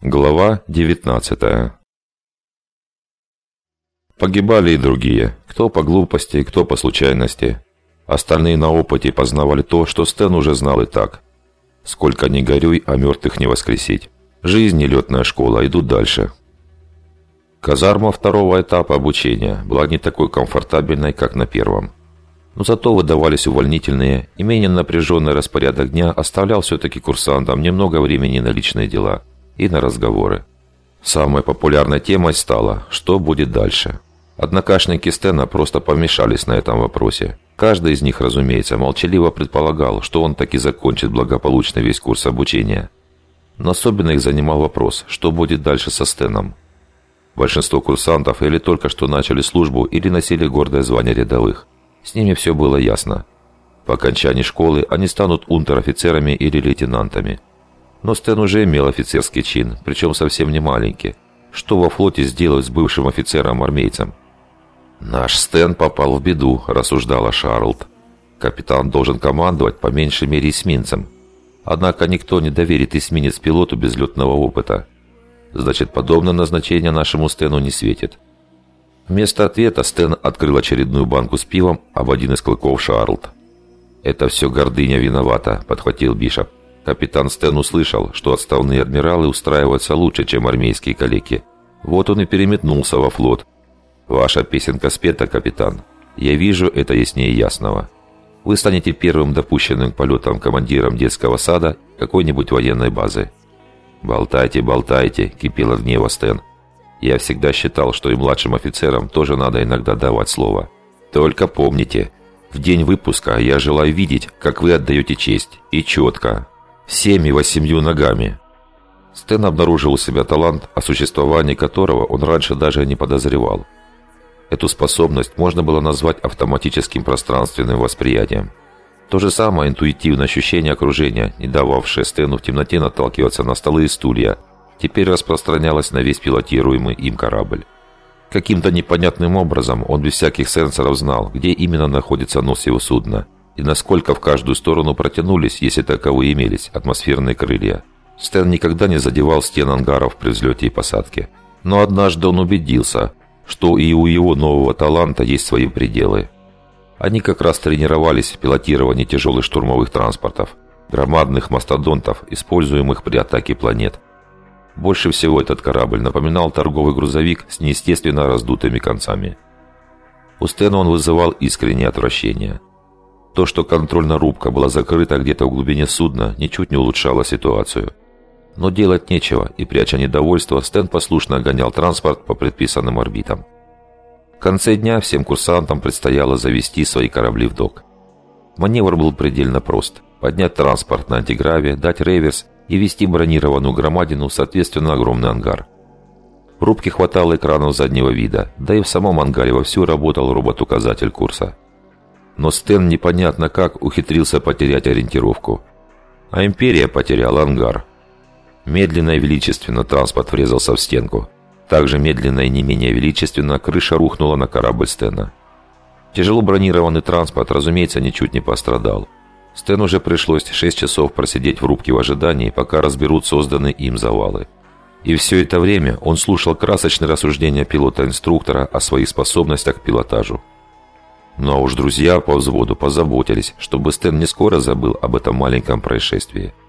Глава 19 Погибали и другие, кто по глупости, кто по случайности. Остальные на опыте познавали то, что Стэн уже знал и так. Сколько ни горюй, а мертвых не воскресить. Жизнь и летная школа идут дальше. Казарма второго этапа обучения была не такой комфортабельной, как на первом. Но зато выдавались увольнительные, и менее напряженный распорядок дня оставлял все-таки курсантам немного времени на личные дела – и на разговоры. Самой популярной темой стало «Что будет дальше?». Однокашники Стена просто помешались на этом вопросе. Каждый из них, разумеется, молчаливо предполагал, что он таки закончит благополучно весь курс обучения. Но особенно их занимал вопрос, что будет дальше со Стеном. Большинство курсантов или только что начали службу, или носили гордое звание рядовых. С ними все было ясно. По окончании школы они станут унтер-офицерами или лейтенантами – но Стэн уже имел офицерский чин, причем совсем не маленький. Что во флоте сделать с бывшим офицером-армейцем? «Наш Стэн попал в беду», – рассуждала Шарлд. «Капитан должен командовать по меньшей мере эсминцем. Однако никто не доверит эсминец пилоту без летного опыта. Значит, подобное назначение нашему Стэну не светит». Вместо ответа Стэн открыл очередную банку с пивом об один из клыков Шарлд. «Это все гордыня виновата», – подхватил Бишоп. Капитан Стэн услышал, что отставные адмиралы устраиваются лучше, чем армейские калеки. Вот он и переметнулся во флот. «Ваша песенка спета, капитан. Я вижу это яснее ясного. Вы станете первым допущенным к полетам командиром детского сада какой-нибудь военной базы». «Болтайте, болтайте», — кипел от гнева Стэн. «Я всегда считал, что и младшим офицерам тоже надо иногда давать слово. Только помните, в день выпуска я желаю видеть, как вы отдаете честь, и четко, всеми восемью ногами. Стэн обнаружил у себя талант, о существовании которого он раньше даже не подозревал. Эту способность можно было назвать автоматическим пространственным восприятием. То же самое интуитивное ощущение окружения, не дававшее Стэну в темноте наталкиваться на столы и стулья, теперь распространялось на весь пилотируемый им корабль. Каким-то непонятным образом он без всяких сенсоров знал, где именно находится нос его судна – и насколько в каждую сторону протянулись, если таковые имелись, атмосферные крылья. Стэн никогда не задевал стен ангаров при взлете и посадке. Но однажды он убедился, что и у его нового таланта есть свои пределы. Они как раз тренировались в пилотировании тяжелых штурмовых транспортов, громадных мастодонтов, используемых при атаке планет. Больше всего этот корабль напоминал торговый грузовик с неестественно раздутыми концами. У Стэна он вызывал искреннее отвращение – то, что контрольная рубка была закрыта где-то в глубине судна, ничуть не улучшало ситуацию. Но делать нечего, и пряча недовольство, Стэн послушно гонял транспорт по предписанным орбитам. В конце дня всем курсантам предстояло завести свои корабли в док. Маневр был предельно прост. Поднять транспорт на антиграве, дать реверс и вести бронированную громадину, соответственно, огромный ангар. В рубке хватало экранов заднего вида, да и в самом ангаре вовсю работал робот-указатель курса – но Стэн непонятно как ухитрился потерять ориентировку. А Империя потеряла ангар. Медленно и величественно транспорт врезался в стенку. Также медленно и не менее величественно крыша рухнула на корабль Стэна. Тяжело бронированный транспорт, разумеется, ничуть не пострадал. Стэну уже пришлось 6 часов просидеть в рубке в ожидании, пока разберут созданные им завалы. И все это время он слушал красочные рассуждения пилота-инструктора о своих способностях к пилотажу. Но уж друзья по взводу позаботились, чтобы Стэн не скоро забыл об этом маленьком происшествии –